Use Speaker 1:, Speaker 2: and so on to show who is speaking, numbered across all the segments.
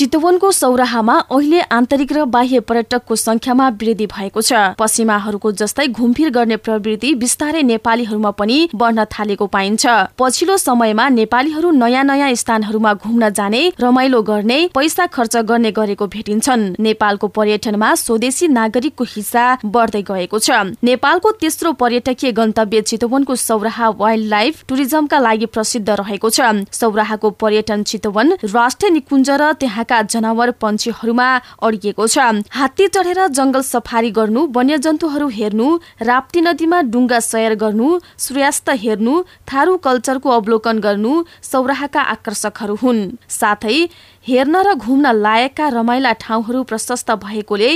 Speaker 1: चितवनको सौराहामा अहिले आन्तरिक र बाह्य पर्यटकको संख्यामा वृद्धि भएको छ। पश्चिमाहरूको जस्तै घुमफिर गर्ने प्रवृत्ति बिस्तारै नेपालीहरूमा पनि बढ्न थालेको पाइन्छ। पछिल्लो समयमा नेपालीहरू नयाँ नयाँ स्थानहरूमा घुम्न जाने रमाइलो गर्ने पैसा खर्च गर्ने गरेको भेटिन्छन्। नेपालको पर्यटनमा स्वदेशी नागरिकको हिस्सा बढ्दै गएको छ। नेपालको तेस्रो पर्यटकीय गन्तव्य चितवनको सौराहा वाइल्ड लाइफ टुरिज्मका लागि प्रसिद्ध रहेको छ। सौराहाको पर्यटन चितवन राष्ट्रिय निकुञ्ज र त्यहाँका जनावर पन्छीहरूमा अडिएको छ। हात्ती चढेर जंगल सफारी गर्नु वन्यजन्तुहरू हेर्नु राप्ती नदीमा डुङ्गा सयर गर्नु सूर्यास्त हेर्नु थारू कल्चरको अवलोकन गर्नु सौराहाका आकर्षकहरू हुन्। साथै हेर्न र घुम्न लायकका रमाइला ठाउँहरू प्रशस्त भएकोले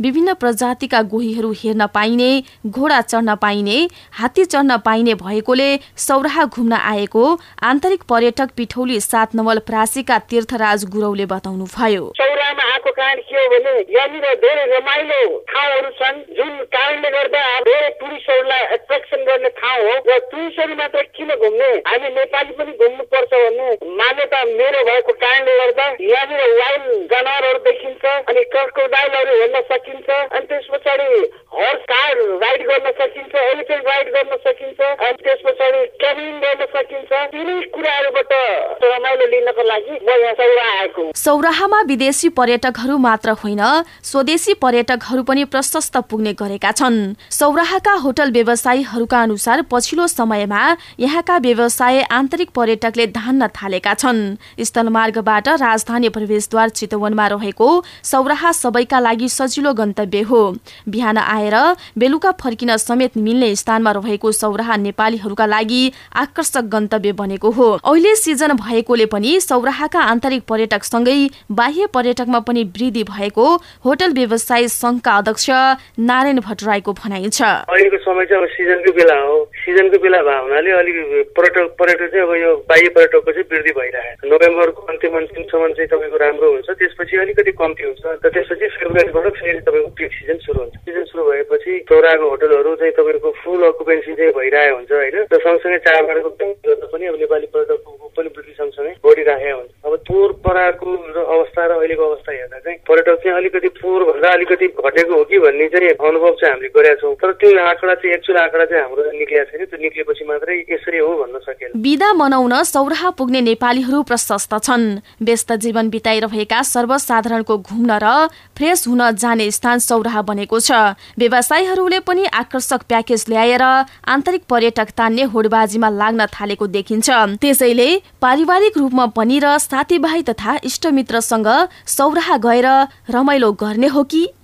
Speaker 1: विभिन्न प्रजातिका गोहीहरू हेर्न पाइने घोडा चढ्न पाइने हात्ती चढ्न पाइने भएकोले सौराहा घुम्न आएको आन्तरिक पर्यटक पिठौली सात नवल प्रासीका तीर्थराज गुरौले बताउनु भयो।
Speaker 2: सौराहामा आएको कारण के हो भने यहाँनिर धेरै रमाइलो ठाउँहरू छन् जुन कारणले गर्दा धेरै टुरिस्टहरूलाई एट्र्याक्सन गर्ने ठाउँ हो र टुरिस्टहरू मात्र किन घुम्ने? हामी नेपाली पनि घुम्नु पर्छ भन्ने मान्यता मेरो भएको कारणले गर्दा यहाँनिर वाइल्ड जनावरहरू देखिन्छ अनि क्रकोडाइलहरू हेर्न सकिन्छ अनि त्यस पछाडि हर्स कार राइड गर्न सकिन्छ एलिफेन्ट राइड गर्न सकिन्छ अनि त्यस पछाडि क्याबिन गर्न
Speaker 1: सौराहामा विदेशी पर्यटकहरू मात्र होइन स्वदेशी पर्यटकहरू पनि प्रशस्त पुग्ने गरेका छन्। सौराहाका होटल व्यवसायीहरूका अनुसार पछिल्लो समयमा यहाँका व्यवसाय आन्तरिक पर्यटकले धान्न थालेका छन्। स्थलमार्गबाट राजधानी प्रवेशद्वार चितवनमा रहेको सौराहा सबैका लागि सजिलो गन्तव्य हो। बिहान आएर बेलुका फर्किन समेत मिल्ने स्थानमा रहेको सौराहा नेपालीहरूका लागि आकर्षक गन्तव्य बनेको हो। अहिले सिजन भएकोले पनि सौराहाका आन्तरिक पर्यटकसँगै बाह्य पर्यटकमा पनि वृद्धि भएको होटल व्यवसाय संघका अध्यक्ष नारायण भट्टराईको भनाइ छ।
Speaker 3: अहिलेको समय चाहिँ अब सिजनको बेला हो। सिजनको बेला भएको हुनाले अलिक पर्यटक पर्यटक चाहिँ अब यो बाह्य पर्यटकको चाहिँ वृद्धि भइरहेको नोभेम्बरको अन्तिम अन्तिमसम्म चाहिँ तपाईँको राम्रो हुन्छ। त्यसपछि अलिकति कम्ती हुन्छ। र त्यसपछि फेब्रुअरीबाट फेरि तपाईँको पिक सिजन सुरु हुन्छ। सिजन सुरु भएपछि चौराको होटलहरू चाहिँ तपाईँको फुल अकुपेन्सी चाहिँ भइरहेको हुन्छ होइन? र सँगसँगै चाडबाडको पनि अब नेपाली पर्यटकको पनि वृद्धि सँगसँगै बढिरहेको हुन्छ। अब पोहोर पराको अवस्था र अहिलेको अवस्था हेर्दा चाहिँ पर्यटक चाहिँ अलिकति पोहोरभन्दा अलिकति घटेको हो कि भन्ने चाहिँ अनुभव चाहिँ हामीले गरेका छौँ। तर त्यो आँकडा चाहिँ एक्चुअल आँकडा चाहिँ हाम्रो निक्लिएको छैन त्यो निक्लिएपछि मात्रै यसरी हो भन्न सकिएन
Speaker 1: बिदा मनाउन सौराहा पुग्ने नेपालीहरू प्रशस्त छन्। व्यस्त जीवन बिताइरहेका सर्वसाधारणको घुम्न र फ्रेस हुन जाने स्थान सौराहा बनेको छ। व्यवसायीहरूले पनि आकर्षक प्याकेज ल्याएर आन्तरिक पर्यटक तान्ने होडबाजीमा लाग्न थालेको देखिन्छ। त्यसैले पारिवारिक रूपमा पनि र साथीभाइ तथा इष्टमित्रसँग सौराहा गएर रमाइलो गर्ने हो कि?